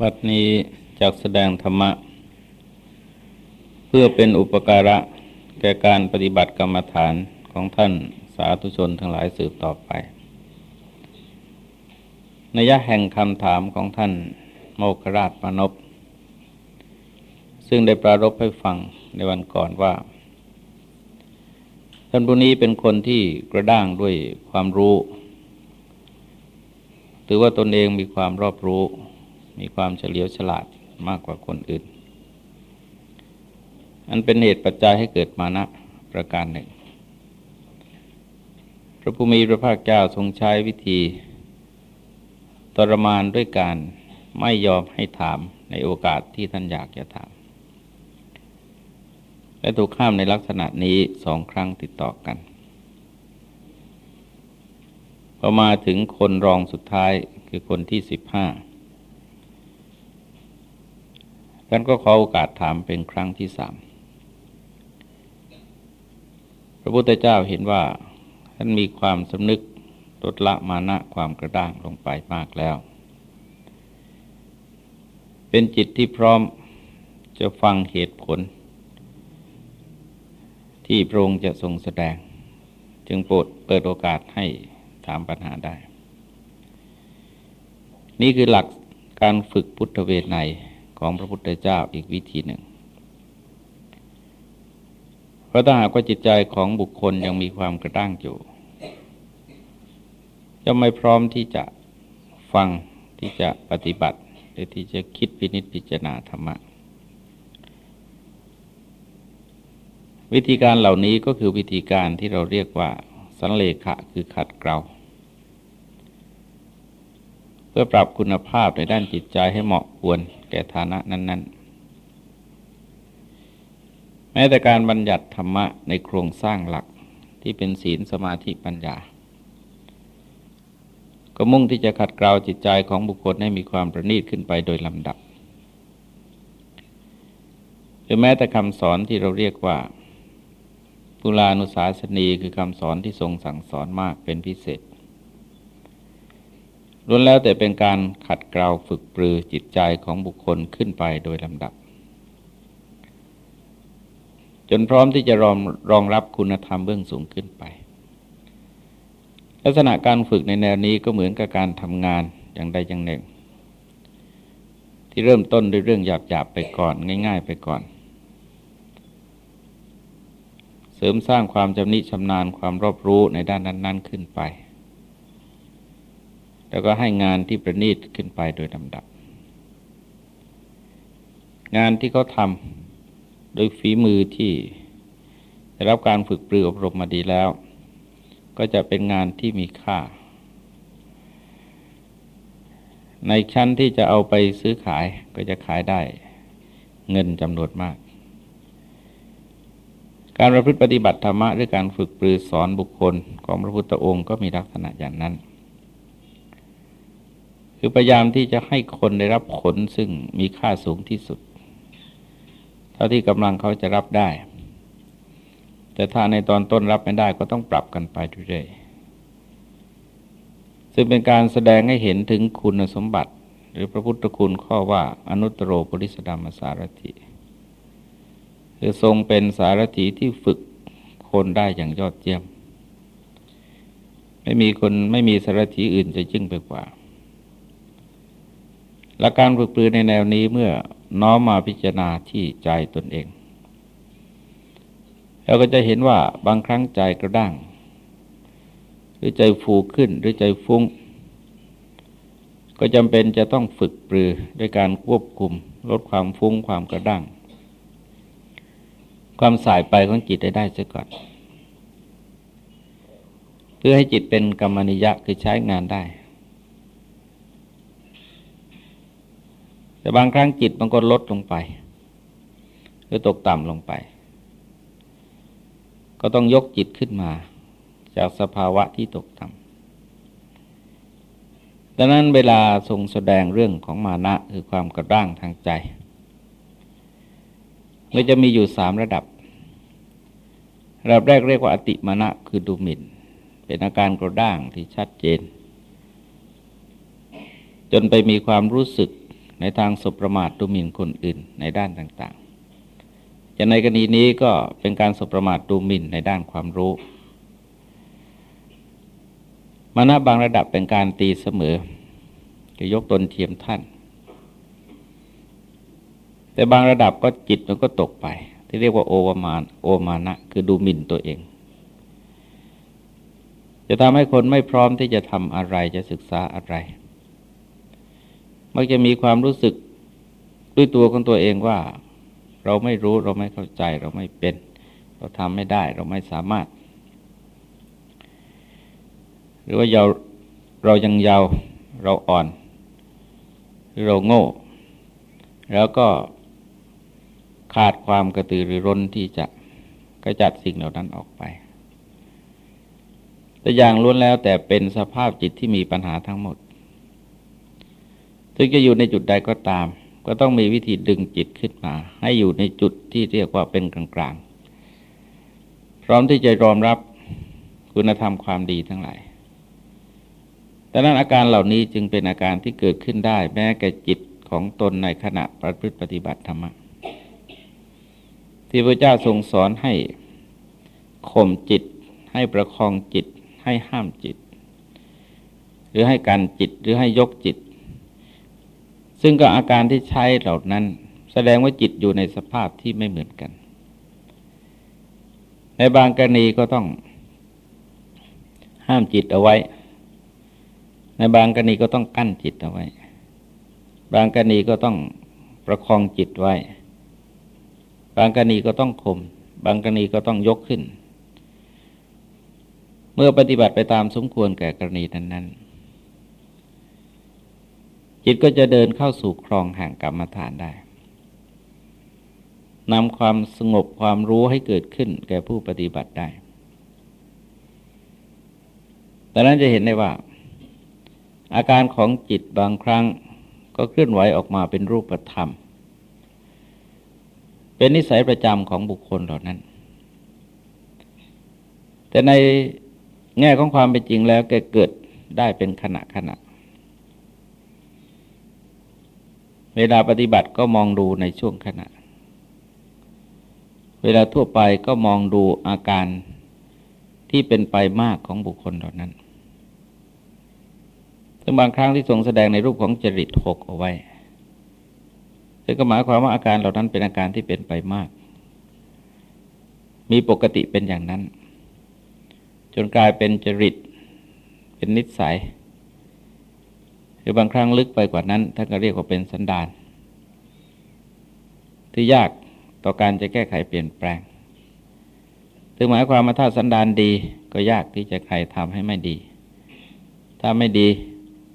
บัดนี้จากแสดงธรรมะ เพื่อเป็นอุปการะแก่การปฏิบัติกรรมฐานของท่านสาธุชนทั้งหลายสืบต่อไปนยะแห่งคำถามของท่านโมคราชมนพซึ่งได้ปรารบให้ฟังในวันก่อนว่า ท่านผู้นี้เป็นคนที่กระด้างด้วยความรู้ ถือว่าตนเองมีความรอบรู้ มีความเฉลียวฉลาดมากกว่าคนอื่น อันเป็นเหตุปัจจัยให้เกิดมานะประการหนึ่ง พระภูมิพระภาคเจ้าทรงใช้วิธี ทรมานด้วยการไม่ยอมให้ถามในโอกาสที่ท่านอยากจะถาม และถูกข้ามในลักษณะนี้สองครั้งติดต่อกันพอมาถึงคนรองสุดท้ายคือคนที่สิบห้า ท่านก็ขอโอกาสถามเป็นครั้งที่สาม พระพุทธเจ้าเห็นว่าท่านมีความสำนึกลดละมานะความกระด้างลงไปมากแล้ว เป็นจิตที่พร้อมจะฟังเหตุผล ที่พระองค์จะทรงแสดง จึงโปรดเปิดโอกาสให้ถามปัญหาได้ นี่คือหลักการฝึกพุทธเวทใน ของพระพุทธเจ้าอีกวิธีหนึ่ง เพราะถ้าหากว่าจิตใจของบุคคลยังมีความกระด้างอยู่จะไม่พร้อมที่จะฟังที่จะปฏิบัติ หรือที่จะคิดพินิจพิจารณาธรรมะ วิธีการเหล่านี้ก็คือวิธีการที่เราเรียกว่า สันเลขะคือขัดเกลาเพื่อปรับคุณภาพในด้านจิตใจให้เหมาะควร แก่ฐานะนั้น ๆ แม้แต่การบัญญัติธรรมะในโครงสร้างหลักที่เป็นศีลสมาธิปัญญา ก็มุ่งที่จะขัดเกลาจิตใจของบุคคลให้มีความประณีตขึ้นไปโดยลำดับ หรือแม้แต่คำสอนที่เราเรียกว่าปุลานุสาสนีคือคำสอนที่ทรงสั่งสอนมากเป็นพิเศษ ล้วนแล้วแต่เป็นการขัดเกลาฝึกปรือจิตใจของบุคคลขึ้นไปโดยลำดับ จนพร้อมที่จะรองรองรับคุณธรรมเบื้องสูงขึ้นไป ลักษณะการฝึกในแนวนี้ก็เหมือนกับการทำงานอย่างใดอย่างหนึ่ง ที่เริ่มต้นด้วยเรื่องหยาบๆไปก่อน ง่าย ๆ ไปก่อน เสริมสร้างความจำนิชำนาญความรอบรู้ในด้านนั้น ๆ ขึ้นไป แล้วก็ให้งานที่ประณีตขึ้นไปโดยลำดับ งานที่เขาทำโดยฝีมือที่ได้รับการฝึกปรืออบรมมาดีแล้ว ก็จะเป็นงานที่มีค่า ในชั้นที่จะเอาไปซื้อขายก็จะขายได้เงินจำนวนมาก การประพฤติปฏิบัติธรรมะหรือการฝึกปรือสอนบุคคลของพระพุทธองค์ก็มีลักษณะอย่างนั้น คือพยายามที่จะให้คนได้รับผลซึ่งมีค่าสูงที่สุด เท่าที่กำลังเขาจะรับได้ แต่ถ้าในตอนต้นรับไม่ได้ก็ต้องปรับกันไปเรื่อยๆซึ่งเป็นการแสดงให้เห็นถึงคุณสมบัติ หรือพระพุทธคุณข้อว่าอนุตตรโปริสดามสารถิคือทรงเป็นสารถีที่ฝึกคนได้อย่างยอดเยี่ยม ไม่มีคนไม่มีสารถีอื่นจะยิ่งไปกว่า หลักการฝึกปรือในแนวนี้เมื่อน้อมมาพิจารณาที่ใจตนเองเราก็จะเห็นว่าบางครั้งใจกระด้าง หรือใจฟูขึ้นหรือใจฟุง้ง ก็จำเป็นจะต้องฝึกปรือด้วยการควบคุม ลดความฟุ้งความกระด้าง ความสายไปของจิตได้ได้เสียก่อน เพื่อให้จิตเป็นกรรมนิยะคือใช้งานได้ แต่บางครั้งจิตมันก็ลดลงไปหรือตกต่ำลงไป ก็ต้องยกจิตขึ้นมา จากสภาวะที่ตกต่ำดังนั้นเวลาทรงแสดงเรื่องของมานะคือความกระด้างทางใจมันจะมีอยู่สามระดับ ระดับแรกเรียกว่าอติมานะคือดูหมิ่น เป็นอาการกระด้างที่ชัดเจน จนไปมีความรู้สึก ในทางสุประมาทดูหมิ่นคนอื่นในด้านต่างๆจะในกรณีนี้ก็เป็นการสุประมาทดูหมิ่นในด้านความรู้ มานะบางระดับเป็นการตีเสมอจะยกตนเทียมท่าน แต่บางระดับก็จิตมันก็ตกไป ที่เรียกว่าโอวามานโอมานะ คือดูหมิ่นตัวเองจะทำให้คนไม่พร้อมที่จะทำอะไรจะศึกษาอะไร มักจะมีความรู้สึกด้วยตัวของตัวเองว่า เราไม่รู้เราไม่เข้าใจเราไม่เป็น เราทำไม่ได้เราไม่สามารถ หรือว่าเราเรายังเยาวเราอ่อน หรือเราโง่ แล้วก็ขาดความกระตือรือร้นที่จะกระจัดสิ่งเหล่านั้นออกไป แต่อย่างล้วนแล้วแต่เป็นสภาพจิตที่มีปัญหาทั้งหมด ถึงจะอยู่ในจุดใดก็ตาม ก็ต้องมีวิธีดึงจิตขึ้นมา ให้อยู่ในจุดที่เรียกว่าเป็นกลางๆ พร้อมที่จะรอมรับคุณธรรมความดีทั้งหลายดังนั้นอาการเหล่านี้จึงเป็นอาการที่เกิดขึ้นได้ แม้แก่จิตของตนในขณะประพฤติปฏิบัติธรรมที่พระเจ้าทรงสอนให้ข่มจิต ให้ประคองจิต ให้ห้ามจิต หรือให้การจิตหรือให้ยกจิต ซึ่งก็อาการที่ใช้เหล่านั้น แสดงว่าจิตอยู่ในสภาพที่ไม่เหมือนกัน ในบางกรณีก็ต้องห้ามจิตเอาไว้ ในบางกรณีก็ต้องกั้นจิตเอาไว้ บางกรณีก็ต้องประคองจิตไว้ บางกรณีก็ต้องข่มบางกรณีก็ต้องยกขึ้น เมื่อปฏิบัติไปตามสมควรแก่กรณีนั้นๆ จิตก็จะเดินเข้าสู่ครองแห่งกรรมฐานได้นำความสงบความรู้ให้เกิดขึ้นแก่ผู้ปฏิบัติได้แต่นั้นจะเห็นได้ว่า อาการของจิตบางครั้งก็เคลื่อนไหวออกมาเป็นรูปธรรม เป็นนิสัยประจำของบุคคลเหล่านั้น แต่ในแง่ของความเป็นจริงแล้วแกเกิดได้เป็นขณะขณะ เวลาปฏิบัติก็มองดูในช่วงขณะ เวลาทั่วไปก็มองดูอาการที่เป็นไปมากของบุคคลเหล่านั้นซึ่งบางครั้งที่ทรงแสดงในรูปของจริตหกเอาไว้ซึ่งก็หมายความว่าอาการเหล่านั้นเป็นอาการที่เป็นไปมาก มีปกติเป็นอย่างนั้น จนกลายเป็นจริต เป็นนิสัย รือบางครั้งลึกไปกว่านั้นท่านก็เรียกว่าเป็นสันดาน ที่ยากต่อการจะแก้ไขเปลี่ยนแปลงถึงหมายความว่าถ้าสันดานดีก็ยากที่จะใครทำให้ไม่ดี ถ้าไม่ดี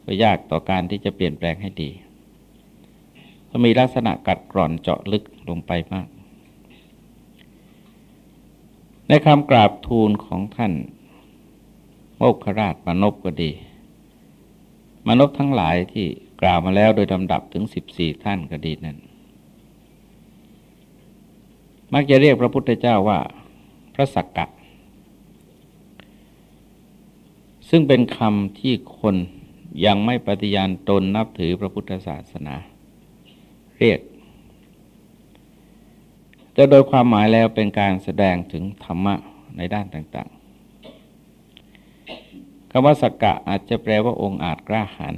ก็ยากต่อการที่จะเปลี่ยนแปลงให้ดีเพราะมีลักษณะกัดกร่อนเจาะลึกลงไปมาก ในคำกราบทูลของท่านโมกขราชมนบก็ดี มนบทั้งหลายที่กล่าวมาแล้วโดยลำดับถึงสิบสี่ท่านก็ดีนั้นมักจะเรียกพระพุทธเจ้าว่าพระสักกะ ซึ่งเป็นคำที่คนยังไม่ปฏิญาณตนนับถือพระพุทธศาสนา เรียก แต่โดยความหมายแล้วเป็นการแสดงถึงธรรมะในด้านต่าง คำว่าสักกะอาจจะแปลว่าองค์อาจกล้าหาญ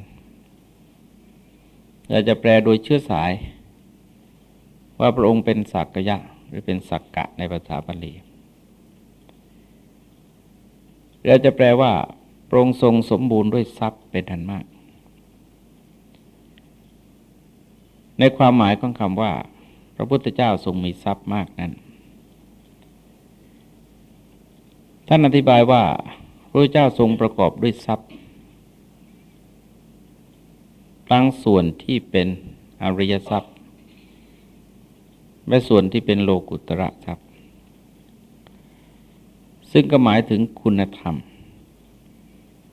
อาจจะแปลโดยเชื้อสาย ว่าพระองค์เป็นสักกยะ หรือเป็นสักกะในภาษาบาลีเราจะแปลว่าพระองค์ทรงสมบูรณ์ด้วยทรัพย์เป็นอันมาก ในความหมายของคำว่า พระพุทธเจ้าทรงมีทรัพย์มากนั้น ท่านอธิบายว่า พระเจ้าทรงประกอบด้วยทรัพย์ทั้งส่วนที่เป็นอริยทรัพย์ และส่วนที่เป็นโลกุตระทรัพย์ ซึ่งก็หมายถึงคุณธรรม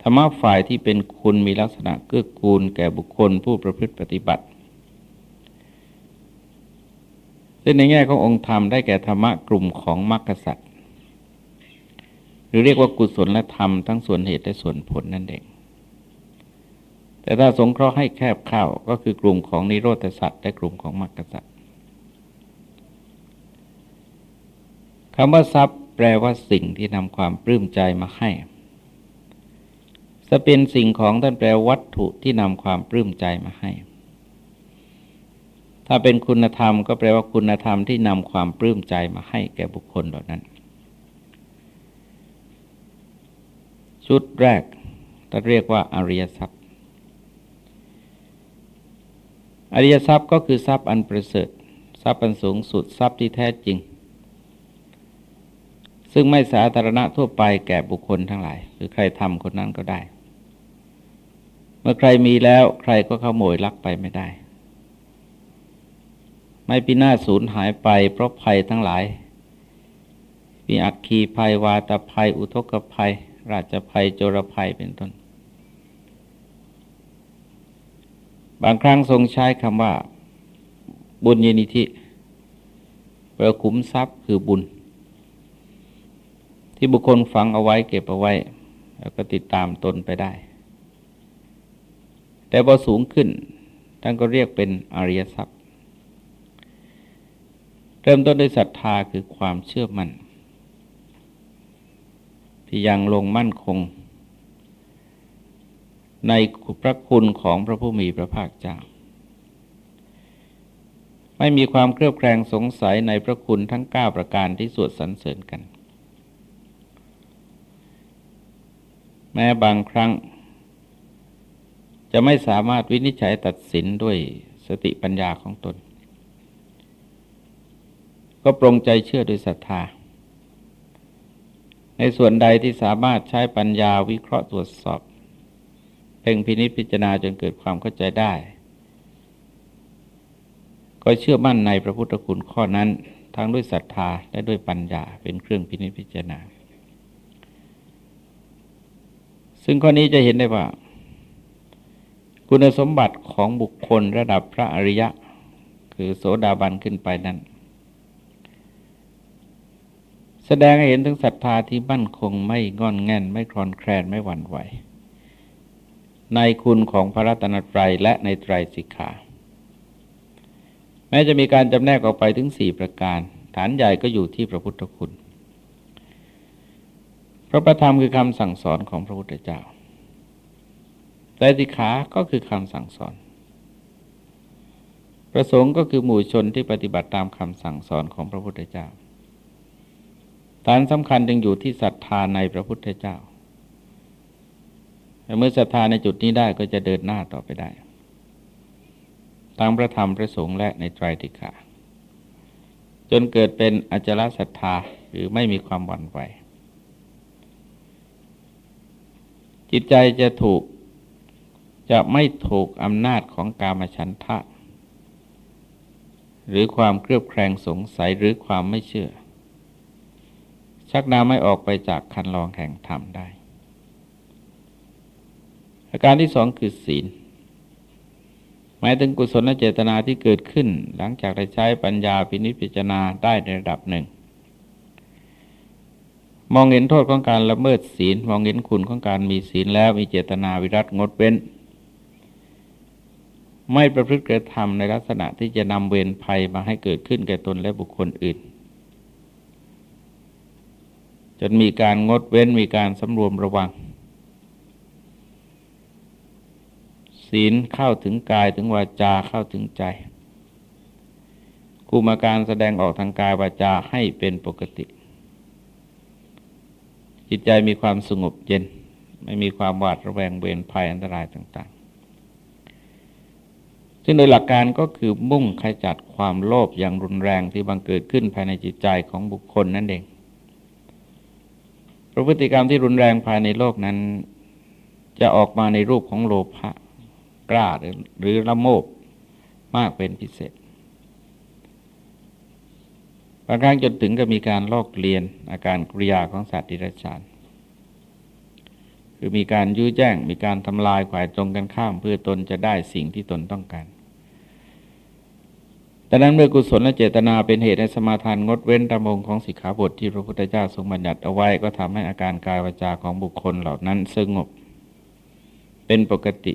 ธรรมะฝ่ายที่เป็นคุณมีลักษณะเกื้อกูลแก่บุคคลผู้ประพฤติปฏิบัติ ซึ่งในแง่ขององค์ธรรมได้แก่ธรรมะกลุ่มของมรรคสัตว หรือเรียกว่ากุศลและธรรมทั้งส่วนเหตุและส่วนผลนั่นเอง แต่ถ้าสงเคราะห์ให้แคบเข้าก็คือกลุ่มของนิโรธสัตว์และกลุ่มของมรรคสัตว์คำว่าทรัพย์แปลว่าสิ่งที่นำความปลื้มใจมาให้จะเป็นสิ่งของท่านแปลวัตถุที่นำความปลื้มใจมาให้ ถ้าเป็นคุณธรรมก็แปลว่าคุณธรรมที่นำความปลื้มใจมาให้แก่บุคคลเหล่านั้น ชุดแรกจะเรียกว่าอริยทรัพย์ อริยทรัพย์ก็คือทรัพย์อันประเสริฐทรัพย์อันสูงสุดทรัพย์ที่แท้จริง ซึ่งไม่สาธารณะทั่วไปแก่บุคคลทั้งหลาย คือใครทำคนนั้นก็ได้ เมื่อใครมีแล้วใครก็ขโมยลักไปไม่ได้ ไม่พินาศสูญหายไปเพราะภัยทั้งหลาย มีอักคีภัยวาตภัย อุทกภัย ราชภัยโจรภัยเป็นต้น บางครั้งทรงใช้คำว่า บุญยนิธิแปลขุมทรัพย์คือบุญ ที่บุคคลฝังเอาไว้เก็บเอาไว้ แล้วก็ติดตามตนไปได้ แต่พอสูงขึ้นท่านก็เรียกเป็นอริยทรัพย์ เริ่มต้นด้วยศรัทธาคือความเชื่อมัน่น ที่ยังลงมั่นคง ในพระคุณของพระผู้มีพระภาคเจ้า ไม่มีความเครือบแคลงสงสัยในพระคุณทั้ง 9 ประการที่สวดสรรเสริญกัน แม้บางครั้ง จะไม่สามารถวินิจฉัยตัดสินด้วยสติปัญญาของตน ก็ปรงใจเชื่อโดยศรัทธา ในส่วนใดที่สามารถใช้ปัญญาวิเคราะห์ตรวจสอบ เพ่งพินิจพิจารณาจนเกิดความเข้าใจได้ ก็เชื่อมั่นในพระพุทธคุณข้อนั้น ทั้งด้วยศรัทธาและด้วยปัญญาเป็นเครื่องพินิจพิจารณา ซึ่งข้อนี้จะเห็นได้ว่า คุณสมบัติของบุคคลระดับพระอริยะ คือโสดาบันขึ้นไปนั้น แส ดงให้เห็นถึงศรัทธาที่มั่นคงไม่งอนแง่น ไม่คลอนแคลนไม่หวั่นไหว ในคุณของพระรัตนตรัยและในไตรสิกขา แม้จะมีการจำแนกออกไปถึงสี่ประการ ฐานใหญ่ก็อยู่ที่พระพุทธคุณ พระประธรรมคือคำสั่งสอนของพระพุทธเจ้าไตรสิกขาก็คือคำสั่งสอนประสงค์ก็คือหมู่ชนที่ปฏิบัติตามคำสั่งสอนของพระพุทธเจ้า ฐานสำคัญจึงอยู่ที่ศรัทธาในพระพุทธเจ้าเมื่อศรัทธาในจุดนี้ได้ก็จะเดินหน้าต่อไปได้ตามพระธรรมพระสงฆ์และในไตรติขาจนเกิดเป็นอจลศรัทธาหรือไม่มีความหวั่นไหวจิตใจจะถูกจะไม่ถูกอำนาจของกามฉันทะ หรือความเครือบแคลงสงสัยหรือความไม่เชื่อ ชักนำไม่ออกไปจากคันลองแห่งธรรมได้ อาการที่สองคือศีล หมายถึงกุศลเจตนาที่เกิดขึ้น หลังจากได้ใช้ปัญญาพินิจพิจารณาได้ในระดับหนึ่ง มองเห็นโทษของการละเมิดศีล มองเห็นคุณของการมีศีลแล้วมีเจตนาวิรัตงดเว้นไม่ประพฤติกระทำในลักษณะที่จะนำเวรภัยมาให้เกิดขึ้นแก่ตนและบุคคลอื่น จนมีการงดเว้นมีการสำรวมระวัง ศีลเข้าถึงกายถึงวาจาเข้าถึงใจกุมาการแสดงออกทางกายวาจาให้เป็นปกติ จิตใจมีความสงบเย็น ไม่มีความหวาดระแวงเวรภัยอันตรายต่างๆ ซึ่งโดยหลักการก็คือมุ่งขจัดความโลภอย่างรุนแรงที่บังเกิดขึ้นภายในจิตใจของบุคคลนั่นเอง พฤติกรรมที่รุนแรงภายในโลกนั้น จะออกมาในรูปของโลภะกล้าหรือหรือละโมบมากเป็นพิเศษบางครั้งจนถึงก็มีการลอกเลียนอาการกริยาของสัตว์ดิรัจฉานคือมีการยื้อแย่งมีการทำลายขวายตรงกันข้ามเพื่อตนจะได้สิ่งที่ตนต้องการ ดังนั้นเมื่อกุศลและเจตนาเป็นเหตุในสมาทานงดเว้นตามงของสิกขาบทที่พระพุทธเจ้าทรงบัญญัติเอาไว้ก็ทำให้อาการกายวาจาของบุคคลเหล่านั้นสงบเป็นปกติ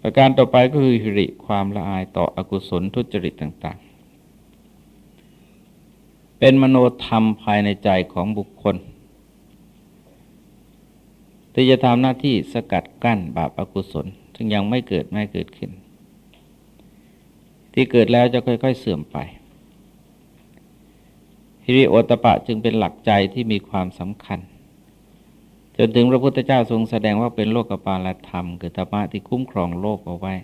ประการต่อไปก็คือหิริความละอายต่ออกุศลทุจริตต่าง ๆ เป็นมโนธรรมภายในใจของบุคคลที่จะทำหน้าที่สกัดกั้นบาปอากุศล ซึ่งยังไม่เกิดไม่เกิดขึ้น ที่เกิดแล้วจะค่อย ๆ เสื่อมไปฮิริโอตปะจึงเป็นหลักใจที่มีความสำคัญ จนถึงพระพุทธเจ้าทรงแสดงว่าเป็นโลกปาลธรรม คือธรรมะที่คุ้มครองโลกเอาไว้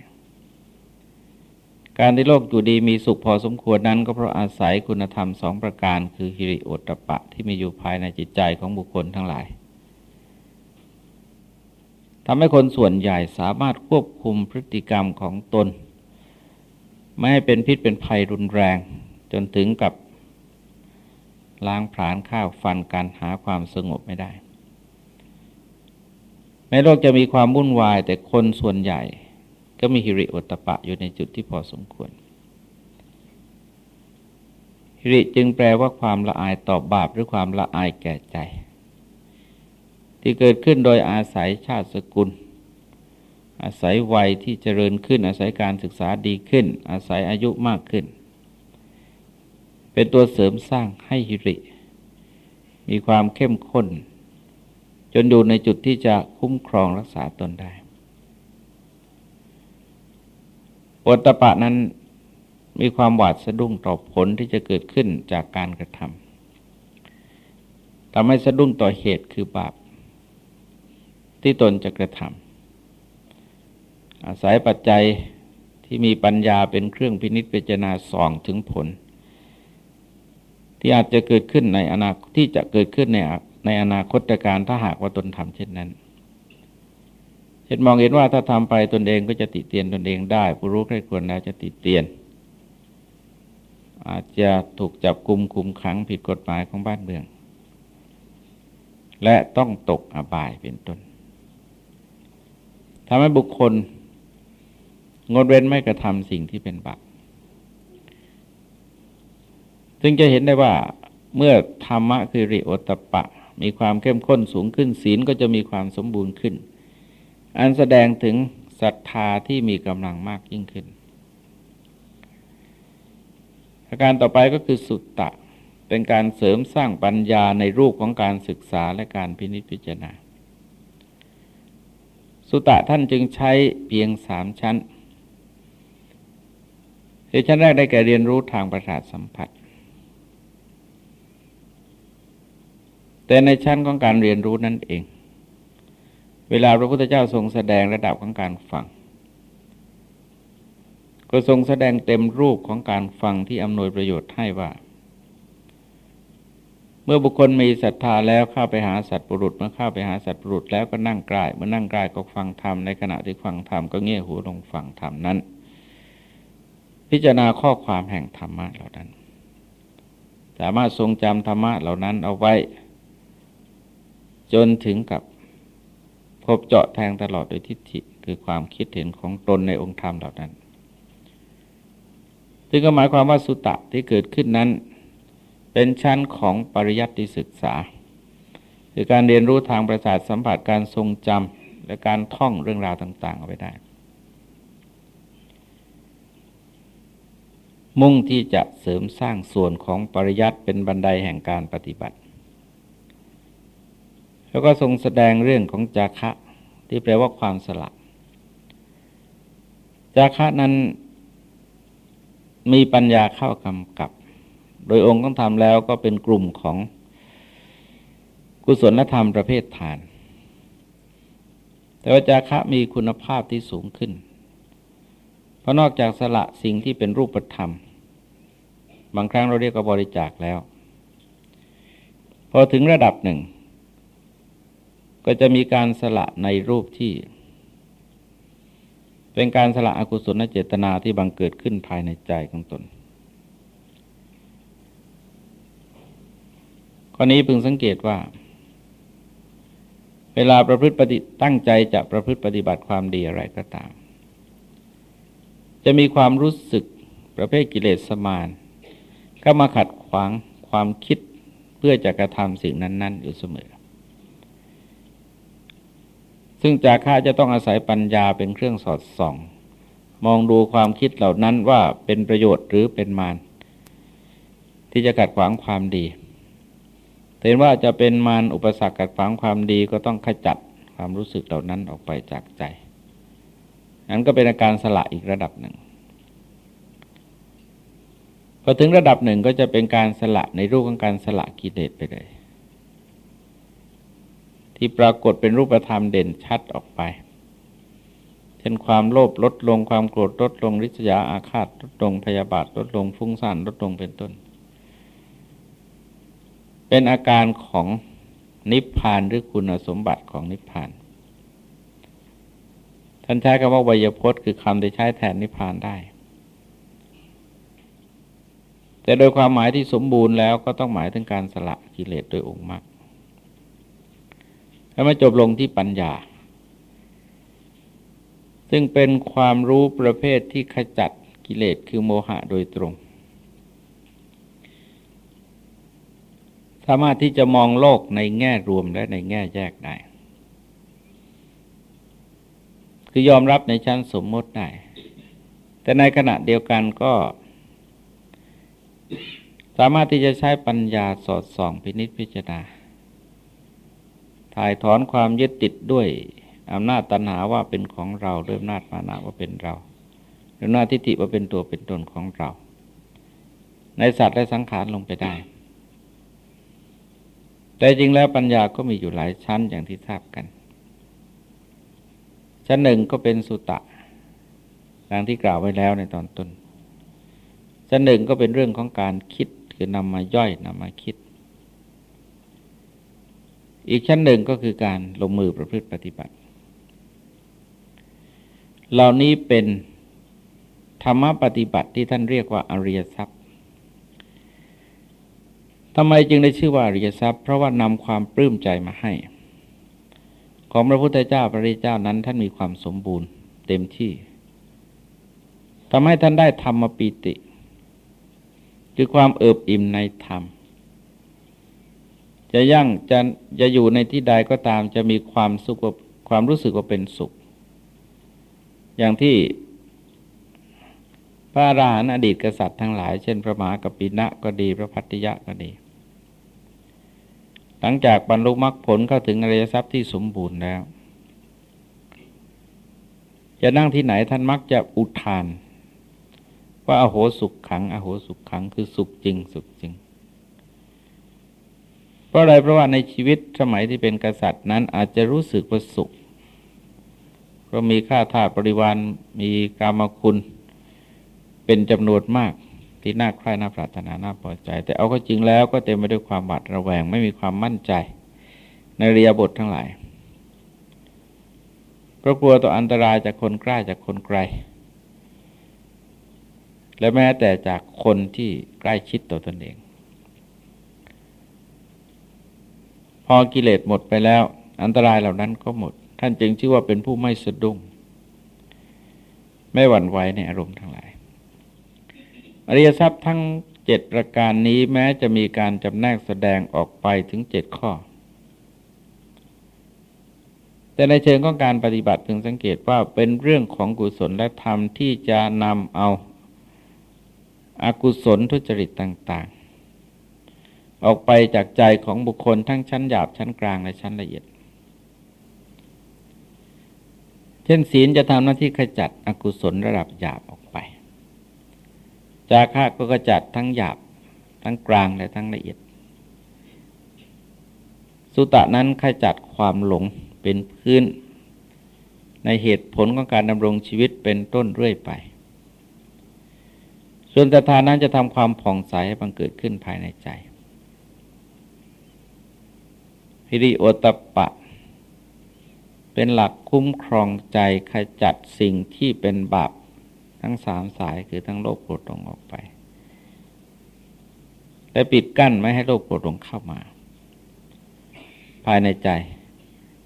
การที่โลกอยู่ดีมีสุขพอสมควรนั้นก็เพราะอาศัยคุณธรรมสองประการ คือฮิริโอตปะที่มีอยู่ภายในจิตใจของบุคคลทั้งหลายทำให้คนส่วนใหญ่สามารถควบคุมพฤติกรรมของตน ไม่ให้เป็นพิษเป็นภัยรุนแรง จนถึงกับล้างผลาญข้าวฟันการหาความสงบไม่ได้แม้โลกจะมีความวุ่นวาย แต่คนส่วนใหญ่ ก็มีฮิริโอตปะอยู่ในจุดที่พอสมควร ฮิริจึงแปลว่าความละอายต่อบาปหรือความละอายแก่ใจ ที่เกิดขึ้นโดยอาศัยชาติสกุล อาศัยวัยที่เจริญขึ้น อาศัยการศึกษาดีขึ้น อาศัยอายุมากขึ้น เป็นตัวเสริมสร้างให้หิริ มีความเข้มข้น จนอยู่ในจุดที่จะคุ้มครองรักษาตนได้อตปะนั้นมีความหวาดสะดุ้งต่อผลที่จะเกิดขึ้นจากการกระทำทำให้สะดุ้งต่อเหตุคือบาปที่ตนจะกระทำ อาศัยปัจจัยที่มีปัญญาเป็นเครื่องพินิจพิจารณาส่องถึงผล ที่อาจจะเกิดขึ้นในอนาคตที่จะเกิดขึ้นในในอนาคตการถ้าหากว่าตนทำเช่นนั้นเช่นมองเห็นว่าถ้าทำไปตนเองก็จะติเตียนตนเองได้ ผู้รู้ใครควรแล้วจะติเตียน อาจจะถูกจับกลุมคุมขังผิดกฎหมายของบ้านเมือง และต้องตกอบายเป็นต้นทำให้บุคคล งดเว้นไม่กระทำสิ่งที่เป็นบาปซึ่งจะเห็นได้ว่าเมื่อธรรมะคือริโอตปะ มีความเข้มข้นสูงขึ้นศีลก็จะมีความสมบูรณ์ขึ้น อันแสดงถึงศรัทธาที่มีกำลังมากยิ่งขึ้นประการต่อไปก็คือสุตตะ เป็นการเสริมสร้างปัญญาในรูปของการศึกษาและการพินิจพิจารณา สุตตะท่านจึงใช้เพียงสามชั้น คือชั้นแรกได้แก่เรียนรู้ทางประสาทสัมผัส แต่ในชั้นของการเรียนรู้นั่นเอง เวลาพระพุทธเจ้าทรงแสดงระดับของการฟังก็ทรงแสดงเต็มรูปของการฟังที่อำนวยประโยชน์ให้ว่า เมื่อบุคคลมีศรัทธาแล้วเข้าไปหาสัตว์ปรุษเมื่อเข้าไปหาสัตว์ปรุษแล้วก็นั่งกลายเมื่อนั่งกลายก็ฟังธรรมในขณะที่ฟังธรรมก็เงี่ยหูลงฟังธรรมนั้น พิจารณาข้อความแห่งธรรมะเหล่านั้น สามารถทรงจำธรรมะเหล่านั้นเอาไว้ จนถึงกับพบเจาะแทงตลอดโดยทิฏฐิคือความคิดเห็นของตนในองค์ธรรมเหล่านั้น ซึ่งก็หมายความว่าสุตะที่เกิดขึ้นนั้น เป็นชั้นของปริยัติศึกษา คือการเรียนรู้ทางประสาทสัมผัสการทรงจำและการท่องเรื่องราวต่าง ๆ เอาไว้ได้ มุ่งที่จะเสริมสร้างส่วนของปริยัติเป็นบันไดแห่งการปฏิบัติ แล้วก็ทรงแสดงเรื่องของจาคะที่แปลว่าความสละจาคะนั้นมีปัญญาเข้ากำกับ โดยองค์ต้องทำแล้วก็เป็นกลุ่มของกุศลธรรมประเภทฐาน แต่ว่าจาคะมีคุณภาพที่สูงขึ้น เพราะนอกจากสละสิ่งที่เป็นรูปธรรม บางครั้งเราเรียกว่าบริจาคแล้ว พอถึงระดับหนึ่ง ก็จะมีการสละในรูปที่ เป็นการสละอกุศลเจตนาที่บังเกิดขึ้นภายในใจของตนข้อนี้พึงสังเกตว่า เวลาประพฤติปฏิตั้งใจจะประพฤติปฏิบัติความดีอะไรก็ตาม จะมีความรู้สึกประเภทกิเลสสมาน เข้ามาขัดขวางความคิดเพื่อจะกระทำสิ่งนั้น ๆ อยู่เสมอ ซึ่งจากข้าจะต้องอาศัยปัญญาเป็นเครื่องสอดส่อง มองดูความคิดเหล่านั้นว่าเป็นประโยชน์หรือเป็นมารที่จะกัดขวางความดีเห็นว่าจะเป็นมารอุปสรรคกัดขวางความดีก็ต้องขจัดความรู้สึกเหล่านั้นออกไปจากใจ นั้นก็เป็นอาการสละอีกระดับหนึ่ง พอถึงระดับหนึ่งก็จะเป็นการสละในรูปของการสละกิเลสไปเลย ที่ปรากฏเป็นรูปธรรมเด่นชัดออกไป เช่นความโลภลดลงความโกรธลดลงริษยาอาฆาตลดลงพยาบาทลดลงฟุ้งซ่านลดลงเป็นต้น เป็นอาการของนิพพานหรือคุณสมบัติของนิพพาน ท่านใช้คำว่าวยพจน์คือคำที่ใช้แทนนิพพานได้ แต่โดยความหมายที่สมบูรณ์แล้วก็ต้องหมายถึงการสละกิเลสโดยองค์มรรคแล้วมาจบลงที่ปัญญา ซึ่งเป็นความรู้ประเภทที่ขจัดกิเลสคือโมหะโดยตรง สามารถที่จะมองโลกในแง่รวมและในแง่แยกได้ คือยอมรับในชั้นสมมติได้ แต่ในขณะเดียวกันก็ สามารถที่จะใช้ปัญญาสอดส่องพินิจพิจารณา ถ่ายถอนความยึดติดด้วยอำนาจตัณหาว่าเป็นของเราด้วยอำนาจมานะว่าเป็นเราด้วยอำนาจทิฏฐิว่าเป็นตัวเป็นตนของเรา ในสัตว์และสังขารลงไปได้ แต่จริงแล้วปัญญาก็มีอยู่หลายชั้นอย่างที่ทราบกัน ชั้นหนึ่งก็เป็นสุตะดังที่กล่าวไว้แล้วในตอนต้น ชั้นหนึ่งก็เป็นเรื่องของการคิดคือนำมาย่อยนำมาคิด อีกชั้นหนึ่งก็คือการลงมือประพฤติปฏิบัติ เหล่านี้เป็นธรรมปฏิบัติที่ท่านเรียกว่าอริยทรัพย์ทำไมจึงได้ชื่อว่าอริยทรัพย์ เพราะว่านำความปลื้มใจมาให้ ของพระพุทธเจ้าพระริเจ้านั้นท่านมีความสมบูรณ์ เต็มที่ทำให้ท่านได้ธรรมปีติ คือความเอิบอิ่มในธรรม จะยั่งจะจะอยู่ในที่ใดก็ตามจะมีความสุขความรู้สึกว่าเป็นสุข อย่างที่พระอราหันต์อดีตกษัตริย์ทั้งหลาย เช่น พระมหากปินะก็ดี พระพัทติยะก็ดี หลังจากบรรลุมรรคผลเข้าถึงอริยทรัพย์ที่สมบูรณ์แล้ว จะนั่งที่ไหนท่านมักจะอุทาน ว่าอโหสุขขังอโหสุขขังคือสุขจริงสุขจริง เพราะอะไรเพราะว่าในชีวิตสมัยที่เป็นกษัตริย์นั้นอาจจะรู้สึกว่าสุข เพราะมีค่าทาสบริวารมีกรรมคุณ เป็นจำนวนมากที่น่าใคร่น่าปรารถนาน่าพอใจ แต่เอาก็จริงแล้วก็เต็มไปด้วยความหวาดระแวง ไม่มีความมั่นใจ ในเรียบททั้งหลายเพราะกลัวต่ออันตรายจากคนใกล้จากคนไกล และแม้แต่จากคนที่ใกล้ชิดต่อตนเอง พอกิเลสหมดไปแล้ว อันตรายเหล่านั้นก็หมด ท่านจึงชื่อว่าเป็นผู้ไม่สะดุ้ง ไม่หวั่นไหวในอารมณ์ทั้งหลาย อริยทรัพย์ทั้งเจ็ดประการนี้แม้จะมีการจำแนกแสดงออกไปถึงเจ็ดข้อ แต่ในเชิงของการปฏิบัติพึงสังเกตว่าเป็นเรื่องของกุศลและธรรมที่จะนำเอา อากุศลทุจริตต่าง ๆ ออกไปจากใจของบุคคลทั้งชั้นหยาบชั้นกลางและชั้นละเอียด เช่นศีลจะทำหน้าที่ขจัดอกุศลระดับหยาบออกไป จาคะก็กระจัดทั้งหยาบทั้งกลางและทั้งละเอียด สุตะนั้นขจัดความหลงเป็นพื้นในเหตุผลของการดำรงชีวิตเป็นต้นเรื่อยไป ส่วนตถานั้นจะทำความผ่องใสให้บังเกิดขึ้นภายในใจพิริโอตปะ เป็นหลักคุ้มครองใจขจัดสิ่งที่เป็นบาปทั้งสามสายคือทั้งโลภโกรธลงออกไป และปิดกั้นไม่ให้โลภโกรธลงเข้ามา ภายในใจ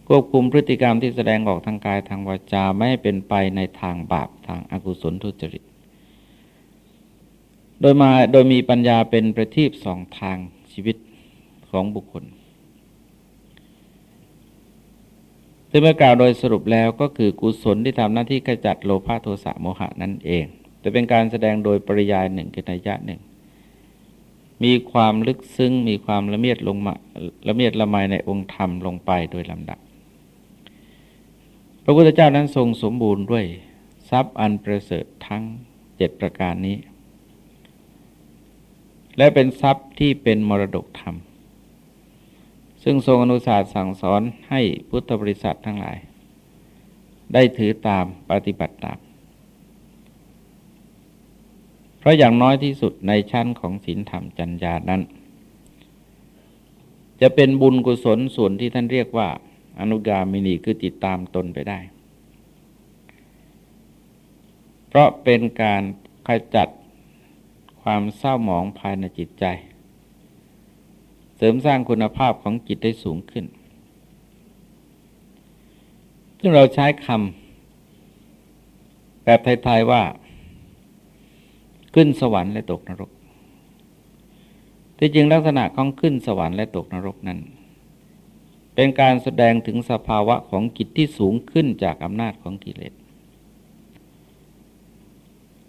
ควบคุมพฤติกรรมที่แสดงออกทางกายทางวาจาไม่ให้เป็นไปในทางบาปทางอากุศลทุจริต โดยมาโดยมีปัญญาเป็นประทีปสองทางชีวิตของบุคคลซึ่งเมื่อกล่าวโดยสรุปแล้วก็คือกุศลที่ทำหน้าที่ขจัดโลภะโทสะโมหะนั่นเอง แต่เป็นการแสดงโดยปริยายหนึ่งกินัยยะหนึ่ง มีความลึกซึ้งมีความละเมียดลงมาละเมียดละไมในองค์ธรรมลงไปโดยลำดับ พระพุทธเจ้านั้นทรงสมบูรณ์ด้วยทรัพย์อันประเสริฐทั้งเจ็ดประการนี้ และเป็นทรัพย์ที่เป็นมรดกธรรม ซึ่งทรงอนุสาสสั่งสอนให้พุทธบริษัททั้งหลาย ได้ถือตามปฏิบัติตาม เพราะอย่างน้อยที่สุดในชั้นของศีลธรรมจัญญานั้น จะเป็นบุญกุศลส่วนที่ท่านเรียกว่า อนุกามินีคือติดตามตนไปได้ เพราะเป็นการขจัด ความเศร้าหมองภายในจิตใจ เสริมสร้างคุณภาพของจิตได้สูงขึ้น ซึ่งเราใช้คำแบบไทย ๆ ว่า ขึ้นสวรรค์และตกนรก ที่จริงลักษณะของขึ้นสวรรค์และตกนรกนั้น เป็นการแสดงถึงสภาวะของกิจที่สูงขึ้นจากอำนาจของกิเลส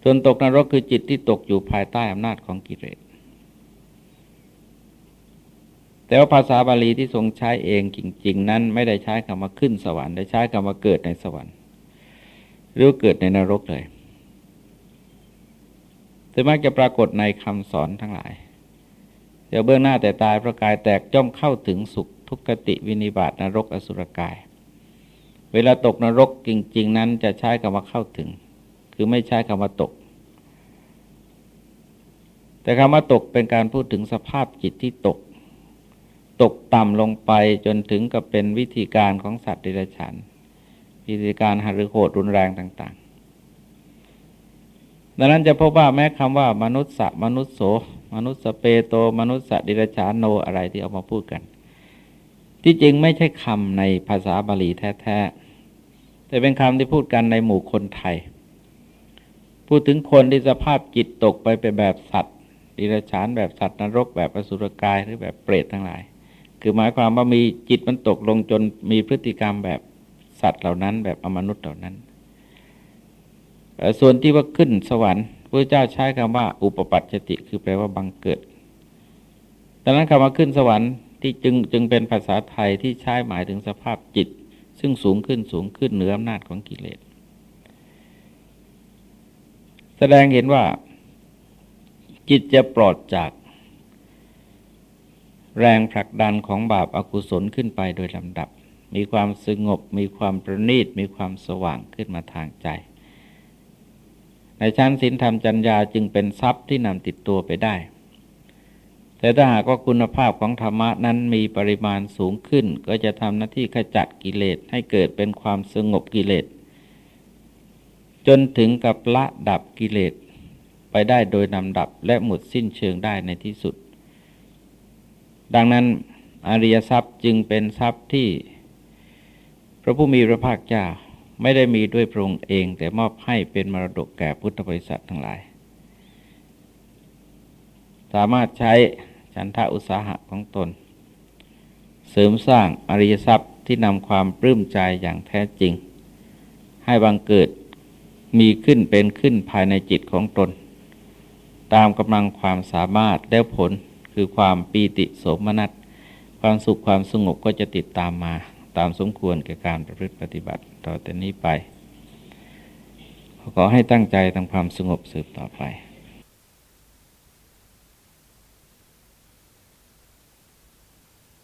ส่วนตกนรกคือจิตที่ตกอยู่ภายใต้อำนาจของกิเลสแต่ว่าภาษาบาลีที่ทรงใช้เองจริง ๆ นั้น ไม่ได้ใช้คำว่าขึ้นสวรรค์ได้ใช้คำว่าเกิดในสวรรค์หรือเกิดในนรกเลยแต่มักจะปรากฏในคำสอนทั้งหลายเดี๋ยวเบื้องหน้าแต่ตายประกายแตกจ้อมเข้าถึงสุขทุกขติวินิบาตนรกอสุรกาย เวลาตกนรกจริง ๆ นั้นจะใช้คำว่าเข้าถึง คือไม่ใช้คำว่าตก แต่คำว่าตกเป็นการพูดถึงสภาพจิตที่ตก ตกต่ำลงไปจนถึงกับเป็นวิธีการของสัตว์เดรัจฉานวิธีการหฤโหดรุนแรงต่าง ๆ ดังนั้นจะพบว่าแม้คำว่ามนุษย์สมนุษย์โส มนุษย์สเปโต มนุษย์สดิรชาโนอะไรที่เอามาพูดกัน ที่จริงไม่ใช่คำในภาษาบาลีแท้ ๆ แต่เป็นคำที่พูดกันในหมู่คนไทย พูดถึงคนที่สภาพจิตตกไปเป็นแบบสัตว์ดิรชานแบบสัตว์นรกแบบอสุรกายหรือแบบเปรตทั้งหลาย คือหมายความว่ามีจิตมันตกลงจนมีพฤติกรรมแบบสัตว์เหล่านั้นแบบอมนุษย์เหล่านั้น ส่วนที่ว่าขึ้นสวรรค์พระเจ้าใช้คำว่า อุปปัจจติคือแปลว่าบังเกิดดังนั้นคำว่าขึ้นสวรรค์ที่จึงจึงเป็นภาษาไทยที่ใช้หมายถึงสภาพจิต ซึ่งสูงขึ้นสูงขึ้นเหนืออำนาจของกิเลส สดงเห็นว่า จิตจะปลอดจาก แรงผลักดันของบาปอากุศลขึ้นไปโดยลำดับ มีความสงบ มีความประณีต มีความสว่างขึ้นมาทางใจ ในชั้นศีลธรรมจัญญาจึงเป็นทรัพย์ที่นำติดตัวไปได้ แต่ถ้าหากว่าคุณภาพของธรรมะนั้นมีปริมาณสูงขึ้น ก็จะทำหน้าที่ขจัดกิเลสให้เกิดเป็นความสงบกิเลส จนถึงกับละดับกิเลสไปได้โดยนำดับและหมดสิ้นเชิงได้ในที่สุด ดังนั้นอริยทรัพย์จึงเป็นทรัพย์ที่ พระผู้มีพระภาคเจ้าไม่ได้มีด้วยพระองค์เอง แต่มอบให้เป็นมรดกแก่พุทธบริษัททั้งหลาย สามารถใช้ฉันทะอุตสาหะของตน เสริมสร้างอริยทรัพย์ที่นำความปลื้มใจอย่างแท้จริง ให้บังเกิด มีขึ้นเป็นขึ้นภายในจิตของตน ตามกำลังความสามารถและผลคือความปีติโสมนัสความสุขความสงบก็จะติดตามมาตามสมควรแก่การประพฤติปฏิบัติต่อแต่นี้ไป ขอให้ตั้งใจทำความสงบสืบต่อไป